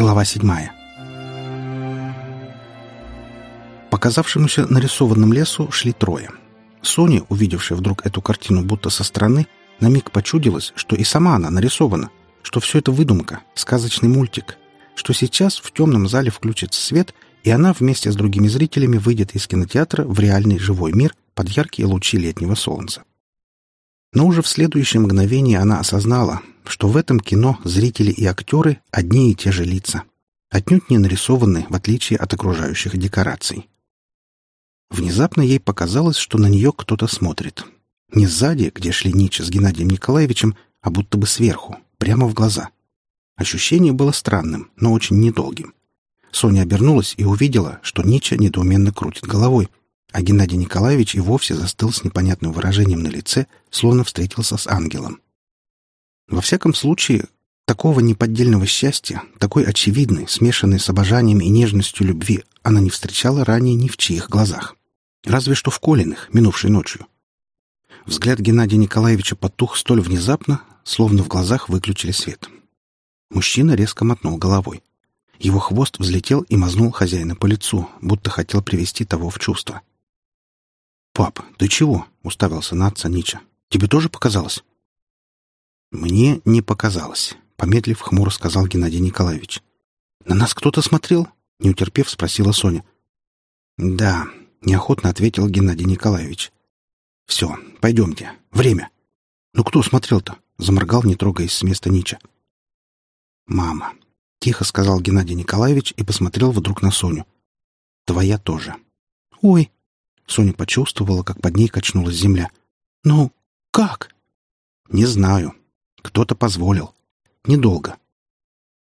Глава седьмая. Показавшемуся нарисованным лесу шли трое. Соня, увидевшая вдруг эту картину будто со стороны, на миг почудилась, что и сама она нарисована, что все это выдумка, сказочный мультик, что сейчас в темном зале включится свет, и она вместе с другими зрителями выйдет из кинотеатра в реальный живой мир под яркие лучи летнего солнца. Но уже в следующее мгновение она осознала, что в этом кино зрители и актеры одни и те же лица, отнюдь не нарисованы, в отличие от окружающих декораций. Внезапно ей показалось, что на нее кто-то смотрит. Не сзади, где шли Нича с Геннадием Николаевичем, а будто бы сверху, прямо в глаза. Ощущение было странным, но очень недолгим. Соня обернулась и увидела, что Нича недоуменно крутит головой, а Геннадий Николаевич и вовсе застыл с непонятным выражением на лице, словно встретился с ангелом. Во всяком случае, такого неподдельного счастья, такой очевидной, смешанной с обожанием и нежностью любви, она не встречала ранее ни в чьих глазах. Разве что в Колиных, минувшей ночью. Взгляд Геннадия Николаевича потух столь внезапно, словно в глазах выключили свет. Мужчина резко мотнул головой. Его хвост взлетел и мазнул хозяина по лицу, будто хотел привести того в чувство. «Пап, ты чего?» — уставился на отца Нича. «Тебе тоже показалось?» «Мне не показалось», — помедлив хмуро сказал Геннадий Николаевич. «На нас кто-то смотрел?» — не утерпев, спросила Соня. «Да», — неохотно ответил Геннадий Николаевич. «Все, пойдемте. Время». «Ну кто смотрел-то?» — заморгал, не трогаясь с места Нича. «Мама», — тихо сказал Геннадий Николаевич и посмотрел вдруг на Соню. «Твоя тоже». «Ой!» — Соня почувствовала, как под ней качнулась земля. «Ну, как?» «Не знаю. Кто-то позволил. Недолго.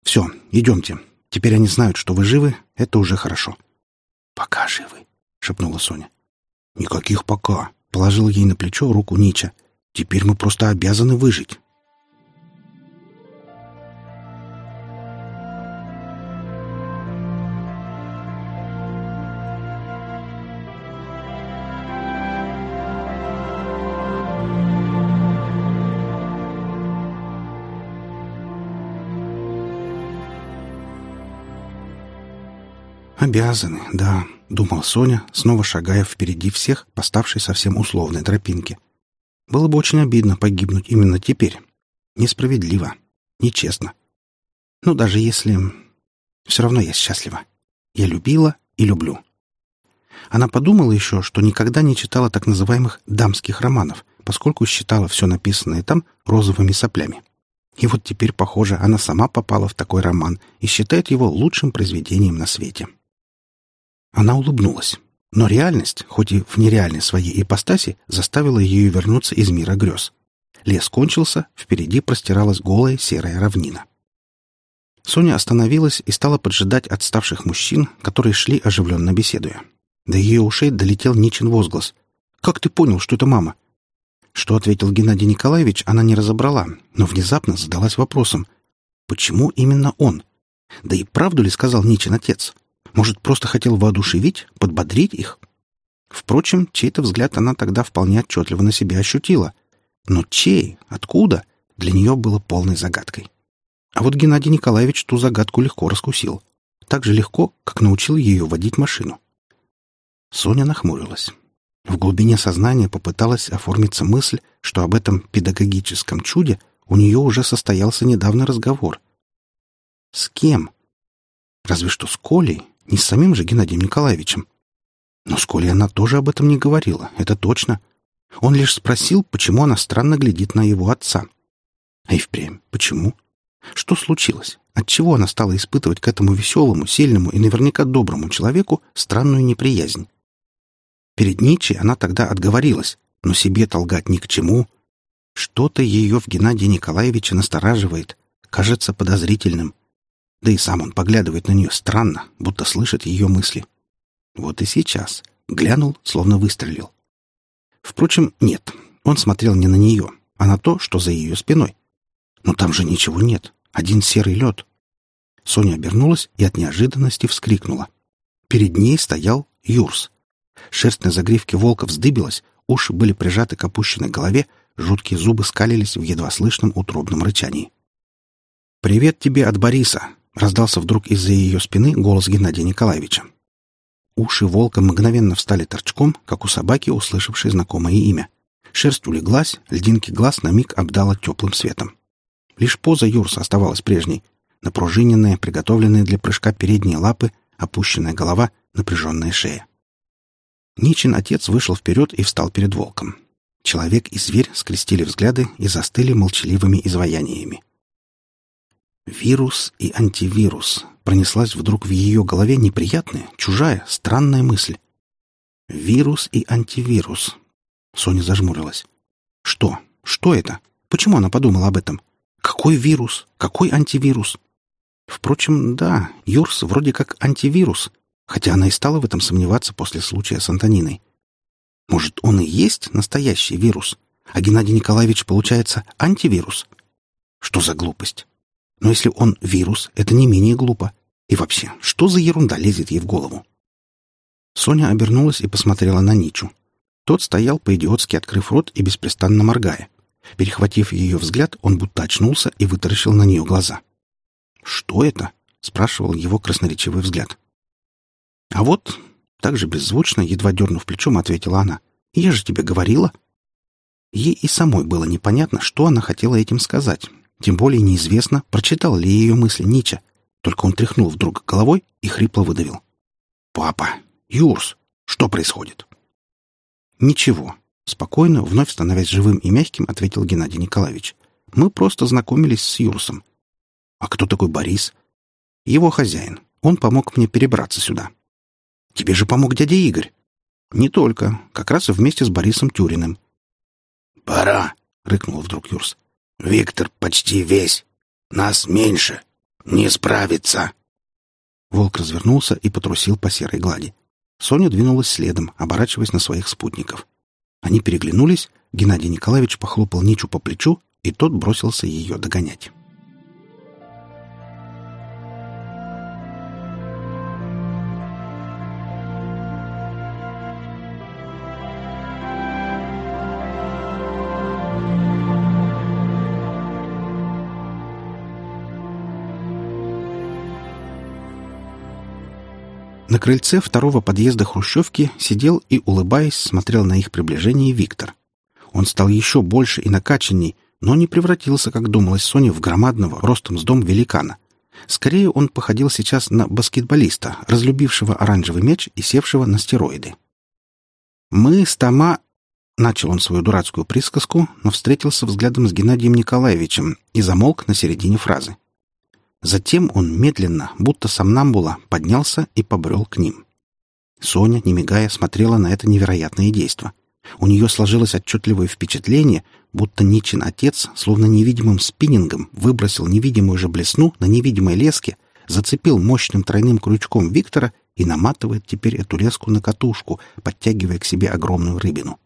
Все, идемте. Теперь они знают, что вы живы. Это уже хорошо». «Пока живы», — шепнула Соня. «Никаких пока», — положил ей на плечо руку Нича. «Теперь мы просто обязаны выжить». «Обязаны, да», — думал Соня, снова шагая впереди всех, поставшей совсем условной тропинке. «Было бы очень обидно погибнуть именно теперь. Несправедливо, нечестно. Но даже если... Все равно я счастлива. Я любила и люблю». Она подумала еще, что никогда не читала так называемых «дамских романов», поскольку считала все написанное там розовыми соплями. И вот теперь, похоже, она сама попала в такой роман и считает его лучшим произведением на свете. Она улыбнулась. Но реальность, хоть и в нереальной своей ипостаси, заставила ее вернуться из мира грез. Лес кончился, впереди простиралась голая серая равнина. Соня остановилась и стала поджидать отставших мужчин, которые шли оживленно беседуя. До ее ушей долетел Ничин возглас. «Как ты понял, что это мама?» Что ответил Геннадий Николаевич, она не разобрала, но внезапно задалась вопросом. Почему именно он? Да и правду ли сказал Ничин отец? Может, просто хотел воодушевить, подбодрить их? Впрочем, чей-то взгляд она тогда вполне отчетливо на себя ощутила. Но чей? Откуда? Для нее было полной загадкой. А вот Геннадий Николаевич ту загадку легко раскусил. Так же легко, как научил ее водить машину. Соня нахмурилась. В глубине сознания попыталась оформиться мысль, что об этом педагогическом чуде у нее уже состоялся недавно разговор. С кем? Разве что с Колей, не с самим же Геннадием Николаевичем. Но с Колей она тоже об этом не говорила, это точно. Он лишь спросил, почему она странно глядит на его отца. А и впрямь, почему? Что случилось? Отчего она стала испытывать к этому веселому, сильному и наверняка доброму человеку странную неприязнь? Перед Ницше она тогда отговорилась, но себе толгать ни к чему. Что-то ее в Геннадии Николаевиче настораживает, кажется подозрительным. Да и сам он поглядывает на нее странно, будто слышит ее мысли. Вот и сейчас. Глянул, словно выстрелил. Впрочем, нет. Он смотрел не на нее, а на то, что за ее спиной. Но там же ничего нет. Один серый лед. Соня обернулась и от неожиданности вскрикнула. Перед ней стоял Юрс. Шерсть на загривке волка вздыбилась, уши были прижаты к опущенной голове, жуткие зубы скалились в едва слышном утробном рычании. «Привет тебе от Бориса!» — раздался вдруг из-за ее спины голос Геннадия Николаевича. Уши волка мгновенно встали торчком, как у собаки, услышавшей знакомое имя. Шерсть улеглась, льдинки глаз на миг обдала теплым светом. Лишь поза Юрса оставалась прежней. Напружиненная, приготовленная для прыжка передние лапы, опущенная голова, напряженная шея. Ничин отец вышел вперед и встал перед волком. Человек и зверь скрестили взгляды и застыли молчаливыми изваяниями. Вирус и антивирус. Пронеслась вдруг в ее голове неприятная, чужая, странная мысль. Вирус и антивирус. Соня зажмурилась. Что? Что это? Почему она подумала об этом? Какой вирус? Какой антивирус? Впрочем, да, Юрс вроде как антивирус, хотя она и стала в этом сомневаться после случая с Антониной. Может, он и есть настоящий вирус, а Геннадий Николаевич, получается, антивирус? Что за глупость? Но если он вирус, это не менее глупо. И вообще, что за ерунда лезет ей в голову? Соня обернулась и посмотрела на Ничу. Тот стоял по-идиотски, открыв рот и беспрестанно моргая. Перехватив ее взгляд, он будто очнулся и вытаращил на нее глаза. «Что это?» — спрашивал его красноречивый взгляд. «А вот...» — так же беззвучно, едва дернув плечом, ответила она. «Я же тебе говорила». Ей и самой было непонятно, что она хотела этим сказать, тем более неизвестно, прочитал ли ее мысли Нича. Только он тряхнул вдруг головой и хрипло выдавил. «Папа! Юрс! Что происходит?» «Ничего», — спокойно, вновь становясь живым и мягким, ответил Геннадий Николаевич. «Мы просто знакомились с Юрсом». «А кто такой Борис?» «Его хозяин. Он помог мне перебраться сюда». «Тебе же помог дядя Игорь». «Не только. Как раз и вместе с Борисом Тюриным». «Пора!» — рыкнул вдруг Юрс. Виктор почти весь. Нас меньше. Не справится. Волк развернулся и потрусил по серой глади. Соня двинулась следом, оборачиваясь на своих спутников. Они переглянулись, Геннадий Николаевич похлопал Ничу по плечу, и тот бросился ее догонять. Крыльце второго подъезда Хрущевки сидел и, улыбаясь, смотрел на их приближение Виктор. Он стал еще больше и накачанней, но не превратился, как думалось Соне, в громадного, ростом с дом великана. Скорее, он походил сейчас на баскетболиста, разлюбившего оранжевый мяч и севшего на стероиды. «Мы с Тома...» — начал он свою дурацкую присказку, но встретился взглядом с Геннадием Николаевичем и замолк на середине фразы. Затем он медленно, будто сомнамбула, поднялся и побрел к ним. Соня, не мигая, смотрела на это невероятное действо. У нее сложилось отчетливое впечатление, будто Ничин отец, словно невидимым спиннингом, выбросил невидимую же блесну на невидимой леске, зацепил мощным тройным крючком Виктора и наматывает теперь эту леску на катушку, подтягивая к себе огромную рыбину.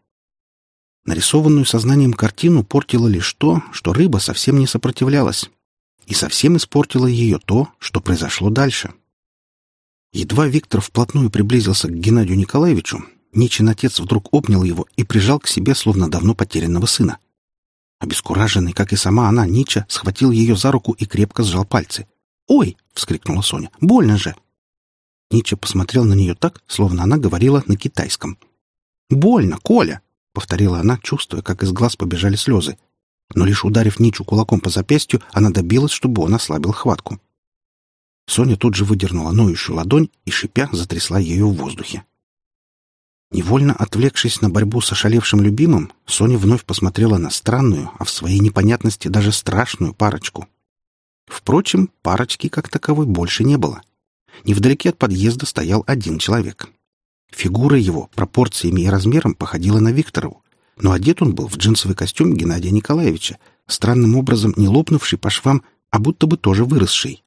Нарисованную сознанием картину портило лишь то, что рыба совсем не сопротивлялась, и совсем испортило ее то, что произошло дальше. Едва Виктор вплотную приблизился к Геннадию Николаевичу, Ничин отец вдруг обнял его и прижал к себе, словно давно потерянного сына. Обескураженный, как и сама она, Нича, схватил ее за руку и крепко сжал пальцы. «Ой!» — вскрикнула Соня. «Больно же!» Нича посмотрел на нее так, словно она говорила на китайском. «Больно, Коля!» — повторила она, чувствуя, как из глаз побежали слезы но лишь ударив Ничу кулаком по запястью, она добилась, чтобы он ослабил хватку. Соня тут же выдернула ноющую ладонь и, шипя, затрясла ее в воздухе. Невольно отвлекшись на борьбу с ошалевшим любимым, Соня вновь посмотрела на странную, а в своей непонятности даже страшную парочку. Впрочем, парочки как таковой больше не было. Невдалеке от подъезда стоял один человек. Фигура его пропорциями и размером походила на Викторову, но одет он был в джинсовый костюм Геннадия Николаевича, странным образом не лопнувший по швам, а будто бы тоже выросший.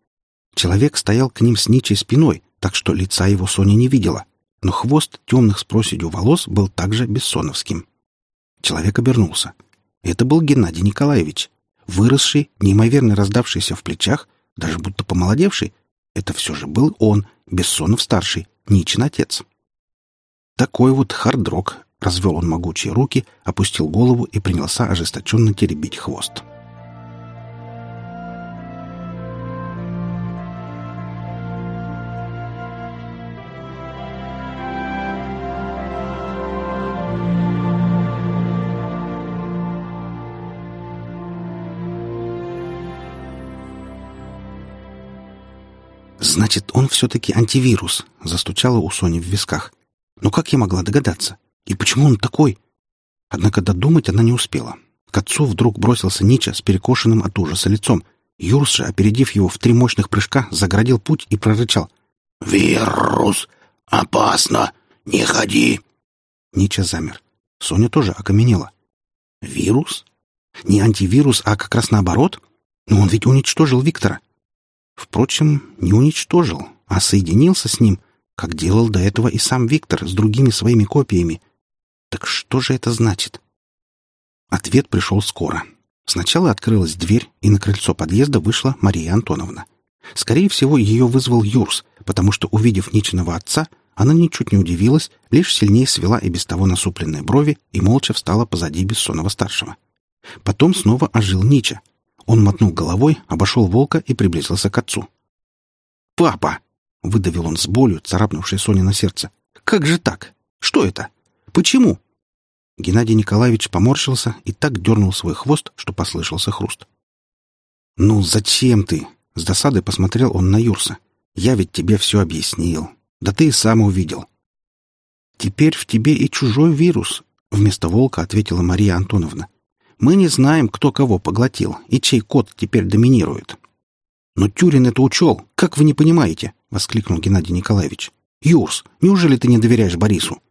Человек стоял к ним с ничей спиной, так что лица его Соня не видела, но хвост темных с проседью волос был также бессоновским. Человек обернулся. Это был Геннадий Николаевич. Выросший, неимоверно раздавшийся в плечах, даже будто помолодевший. Это все же был он, Бессонов-старший, Ничин отец. Такой вот хардрок, Развел он могучие руки, опустил голову и принялся ожесточенно теребить хвост. «Значит, он все-таки антивирус», — застучало у Сони в висках. «Но как я могла догадаться?» И почему он такой?» Однако додумать она не успела. К отцу вдруг бросился Нича с перекошенным от ужаса лицом. Же, опередив его в три мощных прыжка, заградил путь и прорычал. «Вирус! Опасно! Не ходи!» Нича замер. Соня тоже окаменела. «Вирус? Не антивирус, а как раз наоборот? Но он ведь уничтожил Виктора. Впрочем, не уничтожил, а соединился с ним, как делал до этого и сам Виктор с другими своими копиями. Так что же это значит? Ответ пришел скоро. Сначала открылась дверь, и на крыльцо подъезда вышла Мария Антоновна. Скорее всего, ее вызвал Юрс, потому что, увидев Ничиного отца, она ничуть не удивилась, лишь сильнее свела и без того насупленные брови и молча встала позади Бессонова-старшего. Потом снова ожил Нича, он мотнул головой, обошел волка и приблизился к отцу. «Папа!» — выдавил он с болью, царапнувшей Соне на сердце. «Как же так? Что это? Почему?» Геннадий Николаевич поморщился и так дернул свой хвост, что послышался хруст. «Ну зачем ты?» — с досадой посмотрел он на Юрса. «Я ведь тебе все объяснил. Да ты и сам увидел». «Теперь в тебе и чужой вирус», — вместо волка ответила Мария Антоновна. Мы не знаем, кто кого поглотил и чей код теперь доминирует. Но Тюрин это учел. Как вы не понимаете? — воскликнул Геннадий Николаевич. Юрс, неужели ты не доверяешь Борису?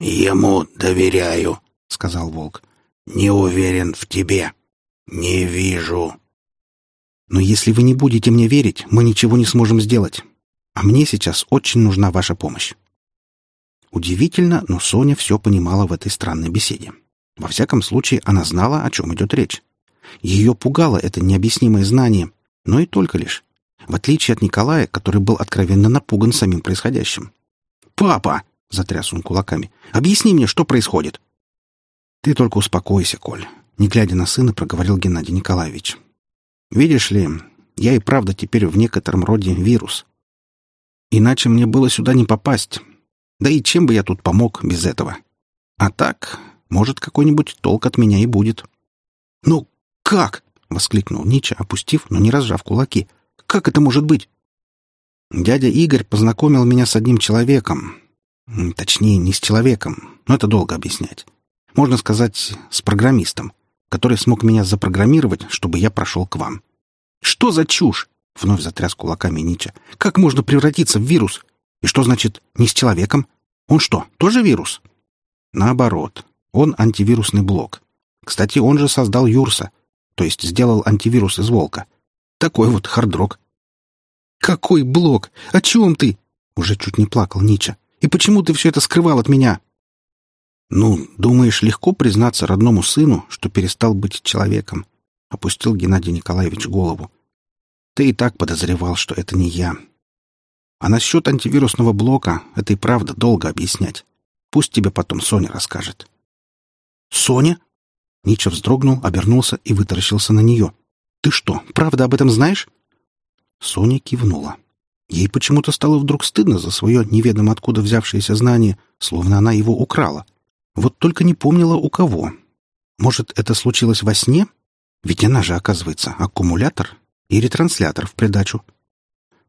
Ему доверяю, — сказал Волк. Не уверен в тебе. Не вижу. Но если вы не будете мне верить, мы ничего не сможем сделать. А мне сейчас очень нужна ваша помощь. Удивительно, но Соня все понимала в этой странной беседе. Во всяком случае, она знала, о чем идет речь. Ее пугало это необъяснимое знание, но и только лишь. В отличие от Николая, который был откровенно напуган самим происходящим. «Папа!» — затряс он кулаками. «Объясни мне, что происходит!» «Ты только успокойся, Коль», — не глядя на сына, проговорил Геннадий Николаевич. «Видишь ли, я и правда теперь в некотором роде вирус. Иначе мне было сюда не попасть. Да и чем бы я тут помог без этого? А так, может, какой-нибудь толк от меня и будет. «Ну, как?» — воскликнул Нича, опустив, но не разжав кулаки. «Как это может быть?» «Дядя Игорь познакомил меня с одним человеком. Точнее, не с человеком, но это долго объяснять. Можно сказать, с программистом, который смог меня запрограммировать, чтобы я прошел к вам». «Что за чушь?» — вновь затряс кулаками Нича. «Как можно превратиться в вирус? И что значит «не с человеком»? Он что, тоже вирус?» «Наоборот. Он антивирусный блок. Кстати, он же создал Юрса, то есть сделал антивирус из волка. Такой вот хардрок. «Какой блок? О чем ты?» Уже чуть не плакал Нича. «И почему ты все это скрывал от меня?» «Ну, думаешь, легко признаться родному сыну, что перестал быть человеком?» — опустил Геннадий Николаевич голову. «Ты и так подозревал, что это не я. А насчет антивирусного блока это и правда долго объяснять. Пусть тебе потом Соня расскажет». «Соня?» Нича вздрогнул, обернулся и вытаращился на нее. «Ты что, правда об этом знаешь?» Соня кивнула. Ей почему-то стало вдруг стыдно за свое неведомо откуда взявшееся знание, словно она его украла. Вот только не помнила у кого. Может, это случилось во сне? Ведь она же, оказывается, аккумулятор и ретранслятор в придачу.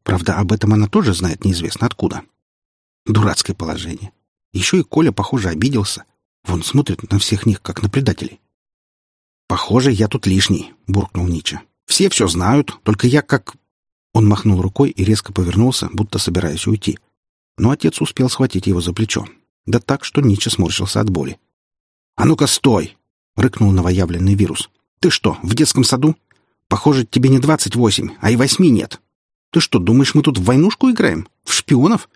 Правда, об этом она тоже знает неизвестно откуда. Дурацкое положение. Еще и Коля, похоже, обиделся. Вон смотрит на всех них, как на предателей. «Похоже, я тут лишний», — буркнул Нича. «Все все знают, только я как...» Он махнул рукой и резко повернулся, будто собираясь уйти. Но отец успел схватить его за плечо. Да так, что Нича сморщился от боли. «А ну-ка, стой!» — рыкнул новоявленный вирус. «Ты что, в детском саду? Похоже, тебе не двадцать восемь, а и восьми нет. Ты что, думаешь, мы тут в войнушку играем? В шпионов?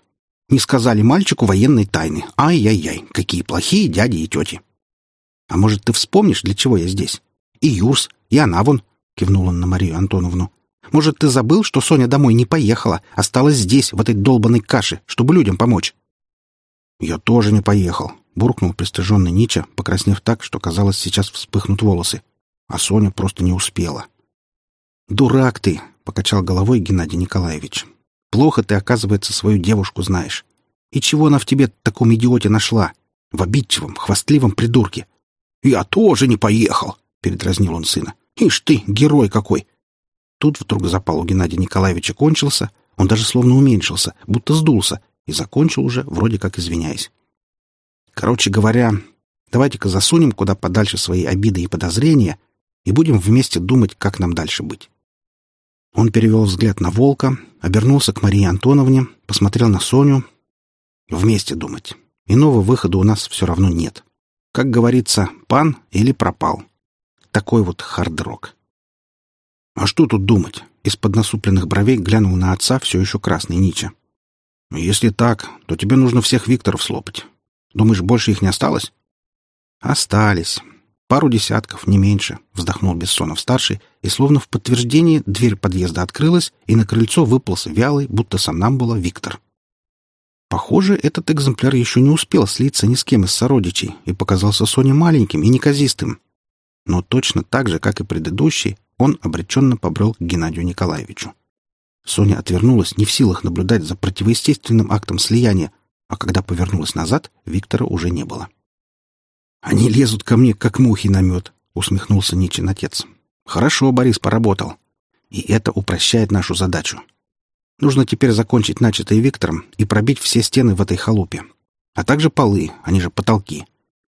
Не сказали мальчику военной тайны. Ай-яй-яй, какие плохие дяди и тети. А может, ты вспомнишь, для чего я здесь? И Юрс, и она вон, — кивнул он на Марию Антоновну. Может, ты забыл, что Соня домой не поехала, осталась здесь, в этой долбанной каше, чтобы людям помочь? Я тоже не поехал, — буркнул пристыженный Нича, покраснев так, что, казалось, сейчас вспыхнут волосы. А Соня просто не успела. «Дурак ты!» — покачал головой Геннадий Николаевич. Плохо ты, оказывается, свою девушку знаешь. И чего она в тебе таком идиоте нашла? В обидчивом, хвастливом придурке. «Я тоже не поехал!» — передразнил он сына. «Ишь ты, герой какой!» Тут вдруг запал у Геннадия Николаевича кончился, Он даже словно уменьшился, будто сдулся, и закончил уже, вроде как извиняясь. Короче говоря, давайте-ка засунем куда подальше свои обиды и подозрения и будем вместе думать, как нам дальше быть. Он перевел взгляд на волка, обернулся к Марии Антоновне, посмотрел на Соню. Вместе думать. Иного выхода у нас все равно нет. Как говорится, пан или пропал. Такой вот хард-рок. А что тут думать? Из-под насупленных бровей глянул на отца все еще красный Нича. Если так, то тебе нужно всех Викторов слопать. Думаешь, больше их не осталось? Остались. Пару десятков, не меньше, вздохнул Бессонов-старший, и словно в подтверждение дверь подъезда открылась, и на крыльцо выполз вялый, будто сам нам было Виктор. Похоже, этот экземпляр еще не успел слиться ни с кем из сородичей и показался Соне маленьким и неказистым. Но точно так же, как и предыдущий, он обреченно побрел к Геннадию Николаевичу. Соня отвернулась, не в силах наблюдать за противоестественным актом слияния, а когда повернулась назад, Виктора уже не было. — «Они лезут ко мне, как мухи на мед», — усмехнулся Ничин отец. «Хорошо Борис поработал. И это упрощает нашу задачу. Нужно теперь закончить начатое Виктором и пробить все стены в этой халупе. А также полы, они же потолки.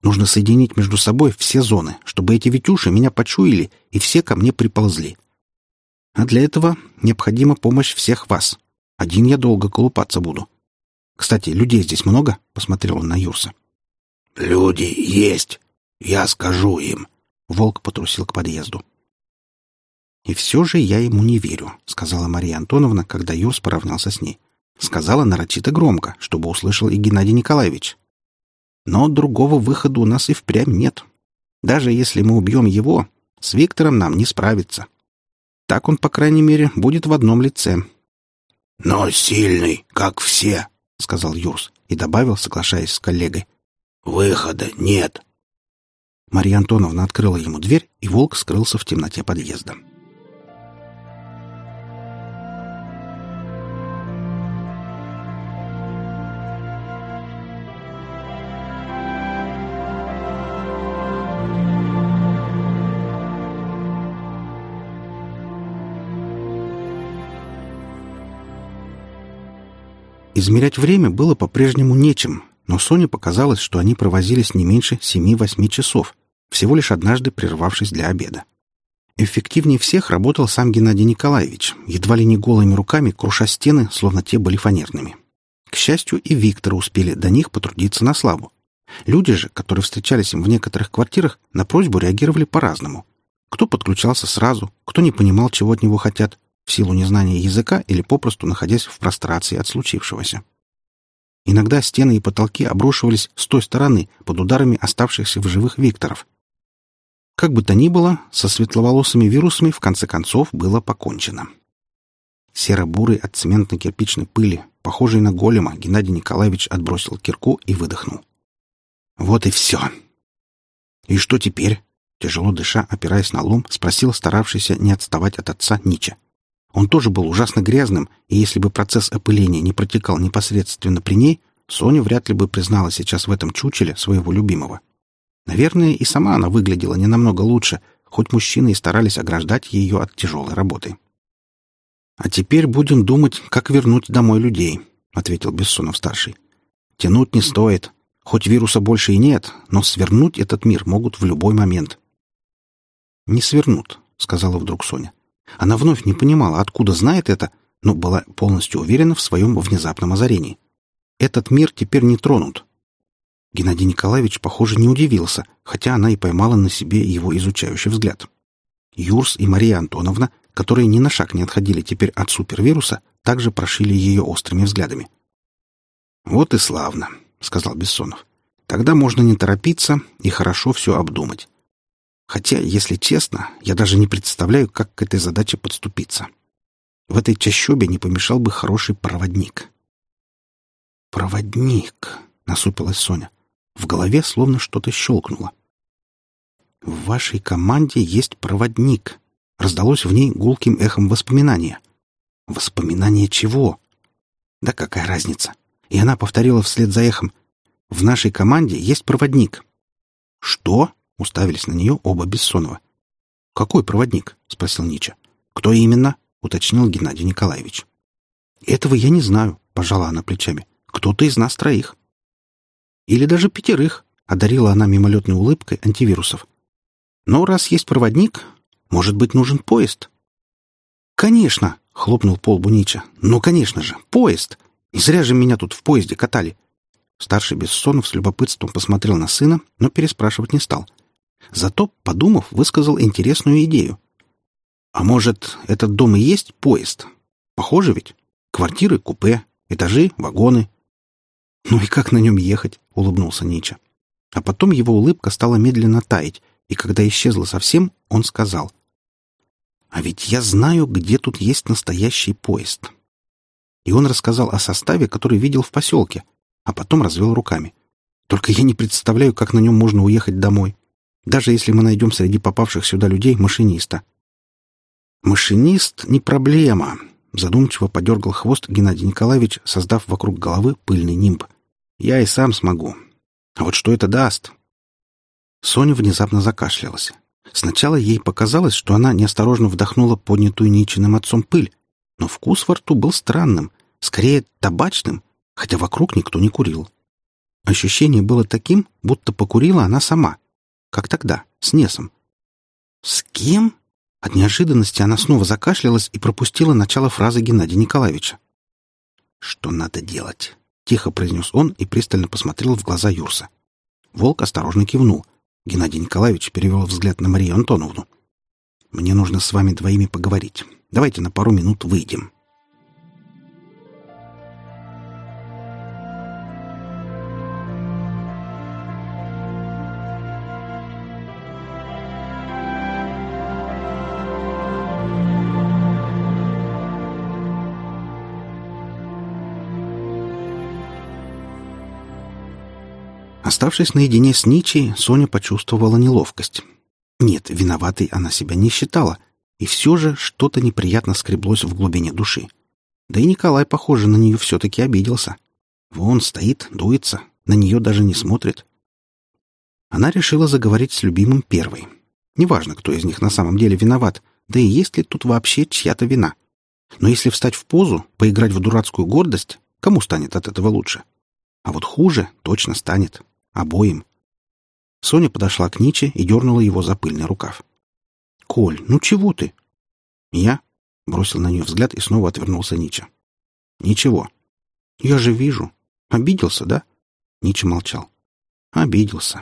Нужно соединить между собой все зоны, чтобы эти витюши меня почуяли и все ко мне приползли. А для этого необходима помощь всех вас. Один я долго колупаться буду. Кстати, людей здесь много?» — посмотрел он на Юрса. «Люди есть. Я скажу им». Волк потрусил к подъезду. «И все же я ему не верю», — сказала Мария Антоновна, когда Юрс поравнялся с ней. Сказала нарочито громко, чтобы услышал и Геннадий Николаевич. «Но другого выхода у нас и впрямь нет. Даже если мы убьем его, с Виктором нам не справиться. Так он, по крайней мере, будет в одном лице». «Но сильный, как все», — сказал Юрс и добавил, соглашаясь с коллегой. Выхода нет. Марья Антоновна открыла ему дверь, и волк скрылся в темноте подъезда. Измерять время было по-прежнему нечем, но Соне показалось, что они провозились не меньше семи-восьми часов, всего лишь однажды прервавшись для обеда. Эффективнее всех работал сам Геннадий Николаевич, едва ли не голыми руками круша стены, словно те были фанерными. К счастью, и Виктор успели до них потрудиться на славу. Люди же, которые встречались им в некоторых квартирах, на просьбу реагировали по-разному. Кто подключался сразу, кто не понимал, чего от него хотят, в силу незнания языка или попросту находясь в прострации от случившегося. Иногда стены и потолки обрушивались с той стороны, под ударами оставшихся в живых Викторов. Как бы то ни было, со светловолосыми вирусами в конце концов было покончено. Серо-бурый от цементно-кирпичной пыли, похожий на голема, Геннадий Николаевич отбросил кирку и выдохнул. «Вот и все!» «И что теперь?» Тяжело дыша, опираясь на лом, спросил старавшийся не отставать от отца Нича. Он тоже был ужасно грязным, и если бы процесс опыления не протекал непосредственно при ней, Соня вряд ли бы признала сейчас в этом чучеле своего любимого. Наверное, и сама она выглядела не намного лучше, хоть мужчины и старались ограждать ее от тяжелой работы. «А теперь будем думать, как вернуть домой людей», — ответил Бессонов-старший. «Тянуть не стоит. Хоть вируса больше и нет, но свернуть этот мир могут в любой момент». «Не свернут», — сказала вдруг Соня. Она вновь не понимала, откуда знает это, но была полностью уверена в своем внезапном озарении. Этот мир теперь не тронут. Геннадий Николаевич, похоже, не удивился, хотя она и поймала на себе его изучающий взгляд. Юрс и Мария Антоновна, которые ни на шаг не отходили теперь от супервируса, также прошили ее острыми взглядами. «Вот и славно», — сказал Бессонов. «Тогда можно не торопиться и хорошо все обдумать. Хотя, если честно, я даже не представляю, как к этой задаче подступиться. В этой чащобе не помешал бы хороший проводник. «Проводник», — насупилась Соня. В голове словно что-то щелкнуло. «В вашей команде есть проводник», — раздалось в ней гулким эхом воспоминания. «Воспоминания чего?» «Да какая разница?» И она повторила вслед за эхом. «В нашей команде есть проводник». «Что?» Уставились на нее оба Бессонова. «Какой проводник?» — спросил Нича. «Кто именно?» — уточнил Геннадий Николаевич. Этого я не знаю, пожала она плечами. Кто-то из нас троих. Или даже пятерых, одарила она мимолетной улыбкой антивирусов. Но раз есть проводник, может быть, нужен поезд? Конечно, хлопнул пол Бунича. Ну, конечно же, поезд. Не зря же меня тут в поезде катали. Старший Бессонов с любопытством посмотрел на сына, но переспрашивать не стал. Зато, подумав, высказал интересную идею. «А может, этот дом и есть поезд? Похоже ведь? Квартиры, купе, этажи, вагоны». «Ну и как на нем ехать?» — улыбнулся Нича. А потом его улыбка стала медленно таять, и когда исчезла совсем, он сказал. «А ведь я знаю, где тут есть настоящий поезд». И он рассказал о составе, который видел в поселке — а потом развел руками. Только я не представляю, как на нем можно уехать домой. Даже если мы найдем среди попавших сюда людей машиниста. Машинист — не проблема. Задумчиво подергал хвост Геннадий Николаевич, создав вокруг головы пыльный нимб. Я и сам смогу. А вот что это даст? Соня внезапно закашлялась. Сначала ей показалось, что она неосторожно вдохнула поднятую Ничиным отцом пыль, но вкус во рту был странным, скорее табачным, хотя вокруг никто не курил. Ощущение было таким, будто покурила она сама. Как тогда, с Несом. «С кем?» От неожиданности она снова закашлялась и пропустила начало фразы Геннадия Николаевича. «Что надо делать?» — тихо произнес он и пристально посмотрел в глаза Юрса. Волк осторожно кивнул. Геннадий Николаевич перевел взгляд на Марию Антоновну. «Мне нужно с вами двоими поговорить. Давайте на пару минут выйдем». Оставшись наедине с Ничей, Соня почувствовала неловкость. Нет, виноватой она себя не считала, и все же что-то неприятно скреблось в глубине души. Да и Николай, похоже, на нее все-таки обиделся. Вон стоит, дуется, на нее даже не смотрит. Она решила заговорить с любимым первой. Неважно, кто из них на самом деле виноват, да и есть ли тут вообще чья-то вина. Но если встать в позу, поиграть в дурацкую гордость, кому станет от этого лучше? А вот хуже точно станет. Обоим. Соня подошла к Ниче и дернула его за пыльный рукав. «Коль, ну чего ты?» «Я?» — бросил на нее взгляд и снова отвернулся Нича. «Ничего. Я же вижу. Обиделся, да?» Нича молчал. «Обиделся.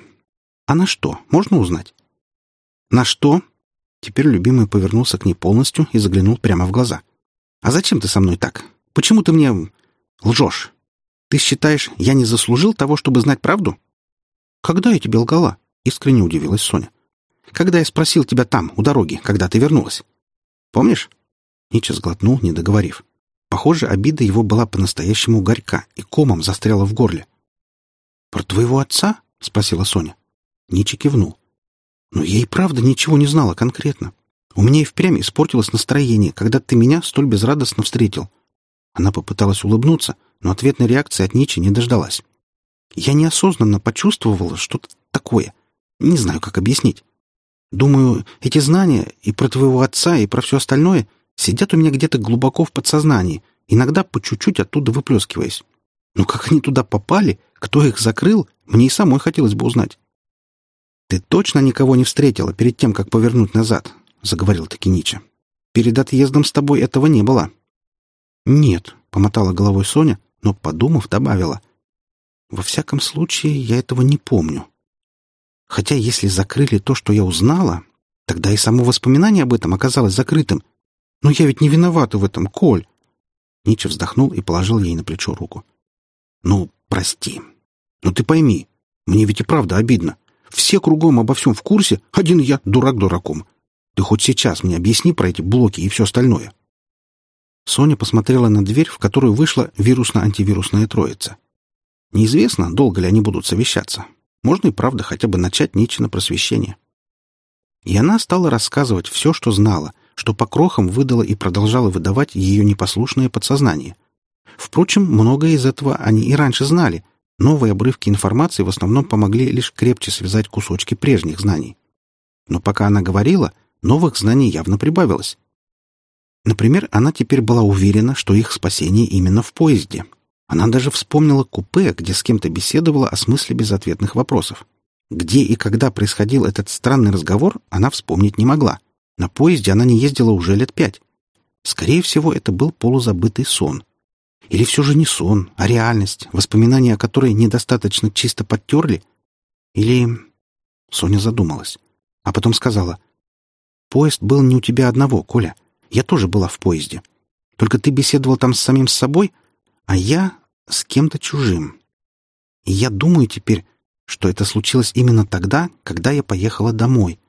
А на что? Можно узнать?» «На что?» Теперь любимый повернулся к ней полностью и заглянул прямо в глаза. «А зачем ты со мной так? Почему ты мне лжешь? Ты считаешь, я не заслужил того, чтобы знать правду?» «Когда я тебе лгала?» — искренне удивилась Соня. «Когда я спросил тебя там, у дороги, когда ты вернулась. Помнишь?» Нича сглотнул, не договорив. Похоже, обида его была по-настоящему горька и комом застряла в горле. «Про твоего отца?» — спросила Соня. Нича кивнул. «Но я и правда ничего не знала конкретно. У меня и впрямь испортилось настроение, когда ты меня столь безрадостно встретил». Она попыталась улыбнуться, но ответной реакции от Ничи не дождалась. Я неосознанно почувствовала что-то такое. Не знаю, как объяснить. Думаю, эти знания и про твоего отца, и про все остальное сидят у меня где-то глубоко в подсознании, иногда по чуть-чуть оттуда выплескиваясь. Но как они туда попали, кто их закрыл, мне и самой хотелось бы узнать. «Ты точно никого не встретила перед тем, как повернуть назад?» — заговорил таки Нича. «Перед отъездом с тобой этого не было». «Нет», — помотала головой Соня, но, подумав, добавила — во всяком случае, я этого не помню. Хотя если закрыли то, что я узнала, тогда и само воспоминание об этом оказалось закрытым. Но я ведь не виновата в этом, Коль. Нича вздохнул и положил ей на плечо руку. «Ну, прости. Но ты пойми, мне ведь и правда обидно. Все кругом обо всем в курсе, один я дурак дураком. Ты хоть сейчас мне объясни про эти блоки и все остальное». Соня посмотрела на дверь, в которую вышла вирусно-антивирусная троица. Неизвестно, долго ли они будут совещаться. Можно и правда хотя бы начать Ничина просвещение. И она стала рассказывать все, что знала, что по крохам выдала и продолжала выдавать ее непослушное подсознание. Впрочем, многое из этого они и раньше знали. Новые обрывки информации в основном помогли лишь крепче связать кусочки прежних знаний. Но пока она говорила, новых знаний явно прибавилось. Например, она теперь была уверена, что их спасение именно в поезде. Она даже вспомнила купе, где с кем-то беседовала о смысле безответных вопросов. Где и когда происходил этот странный разговор, она вспомнить не могла. На поезде она не ездила уже лет пять. Скорее всего, это был полузабытый сон. Или все же не сон, а реальность, воспоминания о которой недостаточно чисто подтерли? Или... Соня задумалась, а потом сказала. «Поезд был не у тебя одного, Коля. Я тоже была в поезде. Только ты беседовал там с самим собой, а я с кем-то чужим. И я думаю теперь, что это случилось именно тогда, когда я поехала домой.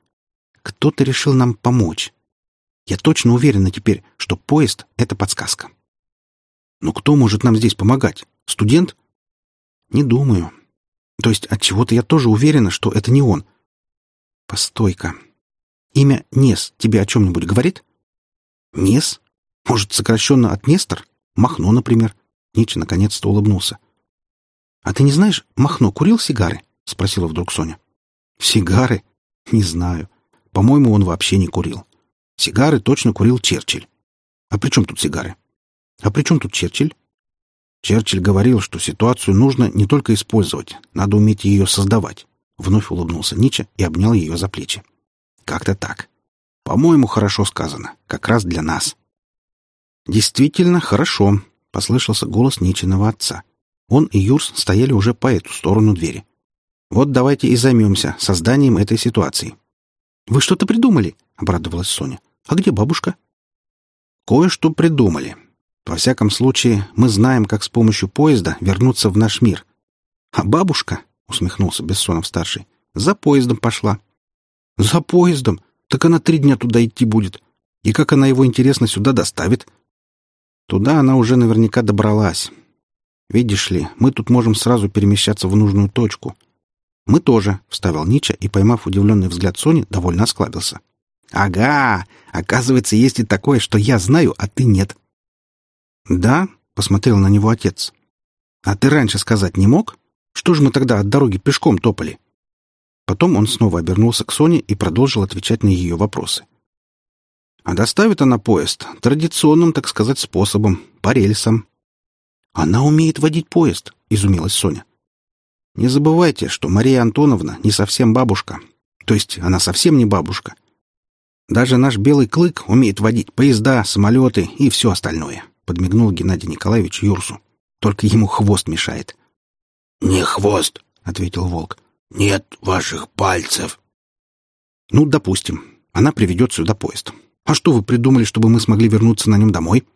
Кто-то решил нам помочь. Я точно уверена теперь, что поезд — это подсказка. Но кто может нам здесь помогать? Студент? Не думаю. То есть от чего-то я тоже уверена, что это не он. Постой-ка. Имя Нес тебе о чем-нибудь говорит? Нес? Может, сокращенно от Нестор? Махно, например. Нича наконец-то улыбнулся. «А ты не знаешь, Махно курил сигары?» — спросила вдруг Соня. «Сигары? Не знаю. По-моему, он вообще не курил. Сигары точно курил Черчилль. А при чем тут сигары? А при чем тут Черчилль?» Черчилль говорил, что ситуацию нужно не только использовать, надо уметь ее создавать. Вновь улыбнулся Нича и обнял ее за плечи. «Как-то так. По-моему, хорошо сказано. Как раз для нас. Действительно, хорошо, послышался голос Ничиного отца. Он и Юрс стояли уже по эту сторону двери. Вот давайте и займемся созданием этой ситуации. Вы что-то придумали? обрадовалась Соня. А где бабушка? Кое-что придумали. Во всяком случае, мы знаем, как с помощью поезда вернуться в наш мир. А бабушка, усмехнулся Бессонов старший, за поездом пошла. За поездом? Так она три дня туда идти будет. И как она его, интересно, сюда доставит? Туда она уже наверняка добралась. Видишь ли, мы тут можем сразу перемещаться в нужную точку. Мы тоже, — вставил Нича и, поймав удивленный взгляд Сони, довольно осклабился. Ага, оказывается, есть и такое, что я знаю, а ты нет. Да, — посмотрел на него отец. А ты раньше сказать не мог? Что же мы тогда от дороги пешком топали? Потом он снова обернулся к Соне и продолжил отвечать на ее вопросы. А доставит она поезд традиционным, так сказать, способом, по рельсам. Она умеет водить поезд, изумилась Соня. Не забывайте, что Мария Антоновна не совсем бабушка. То есть она совсем не бабушка. Даже наш белый клык умеет водить поезда, самолеты и все остальное, подмигнул Геннадий Николаевич Юрсу. Только ему хвост мешает. Не хвост, ответил волк. Нет ваших пальцев. Ну, допустим, она приведет сюда поезд. А что вы придумали, чтобы мы смогли вернуться на нем домой?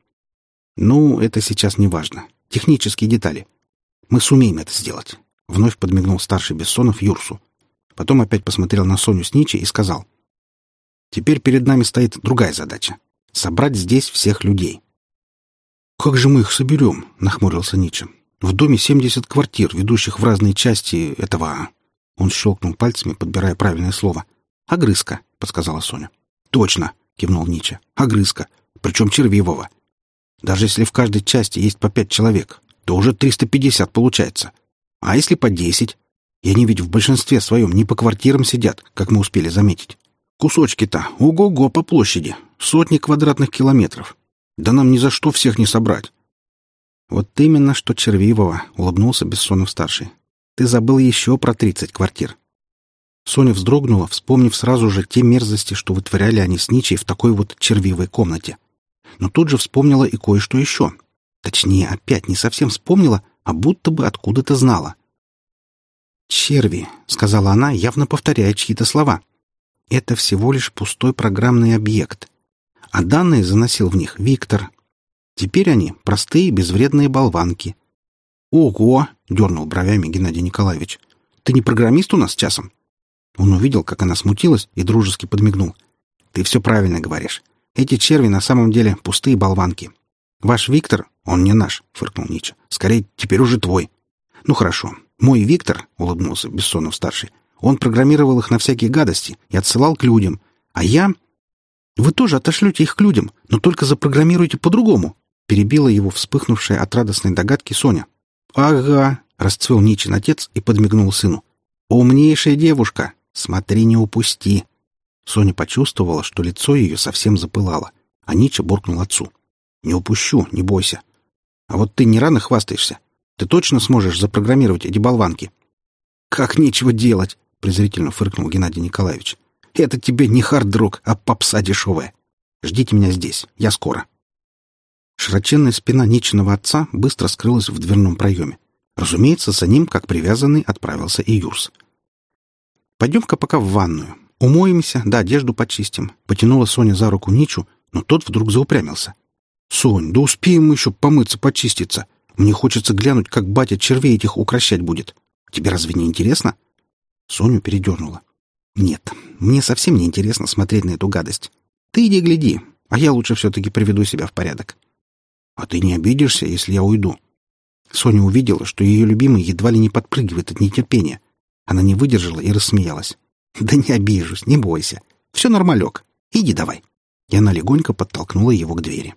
Ну, это сейчас не важно. Технические детали. Мы сумеем это сделать. Вновь подмигнул старший Бессонов Юрсу. Потом опять посмотрел на Соню с Ничи и сказал. Теперь перед нами стоит другая задача — собрать здесь всех людей. «Как же мы их соберем?» — нахмурился Нича. «В доме семьдесят квартир, ведущих в разные части этого...» Он щелкнул пальцами, подбирая правильное слово. «Огрызка», — подсказала Соня. «Точно», — кивнул Нича. «Огрызка. Причем червивого. Даже если в каждой части есть по пять человек, то уже триста пятьдесят получается. А если по десять? И они ведь в большинстве своем не по квартирам сидят, как мы успели заметить. Кусочки-то ого-го по площади. Сотни квадратных километров. Да нам ни за что всех не собрать. Вот именно что Червивого, улыбнулся Бессонов-старший. Ты забыл еще про тридцать квартир. Соня вздрогнула, вспомнив сразу же те мерзости, что вытворяли они с Ничей в такой вот червивой комнате. Но тут же вспомнила и кое-что еще. Точнее, опять не совсем вспомнила, а будто бы откуда-то знала. «Черви», — сказала она, явно повторяя чьи-то слова. «Это всего лишь пустой программный объект. А данные заносил в них Виктор. Теперь они простые безвредные болванки, «Ого!» — дернул бровями Геннадий Николаевич. «Ты не программист у нас часом?» Он увидел, как она смутилась, и дружески подмигнул. «Ты все правильно говоришь. Эти черви на самом деле пустые болванки. Ваш Виктор, он не наш», — фыркнул Нича. «Скорее, теперь уже твой». «Ну хорошо. Мой Виктор», — улыбнулся Бессонов-старший, «он программировал их на всякие гадости и отсылал к людям. А я...» «Вы тоже отошлете их к людям, но только запрограммируйте по-другому», — перебила его вспыхнувшая от радостной догадки Соня. «Ага», — расцвел Ничин отец и подмигнул сыну. «Умнейшая девушка! Смотри, не упусти!» Соня почувствовала, что лицо ее совсем запылало. А Нича буркнул отцу. «Не упущу, не бойся. А вот ты не рано хвастаешься. Ты точно сможешь запрограммировать эти болванки?» «Как нечего делать!» — презрительно фыркнул Геннадий Николаевич. «Это тебе не хард-рок, а попса дешевая. Ждите меня здесь, я скоро». Широченная спина Ничиного отца быстро скрылась в дверном проеме. Разумеется, за ним, как привязанный, отправился и Юрс. «Пойдем-ка пока в ванную. Умоемся, да одежду почистим». Потянула Соня за руку Ничу, но тот вдруг заупрямился. «Сонь, да успеем мы еще помыться, почиститься. Мне хочется глянуть, как батя червей этих укращать будет. Тебе разве не интересно?» Соню передернула. «Нет, мне совсем не интересно смотреть на эту гадость. Ты иди гляди, а я лучше все-таки приведу себя в порядок». «А ты не обидишься, если я уйду?» Соня увидела, что ее любимый едва ли не подпрыгивает от нетерпения. Она не выдержала и рассмеялась. «Да не обижусь, не бойся. Все нормалек. Иди давай». И она легонько подтолкнула его к двери.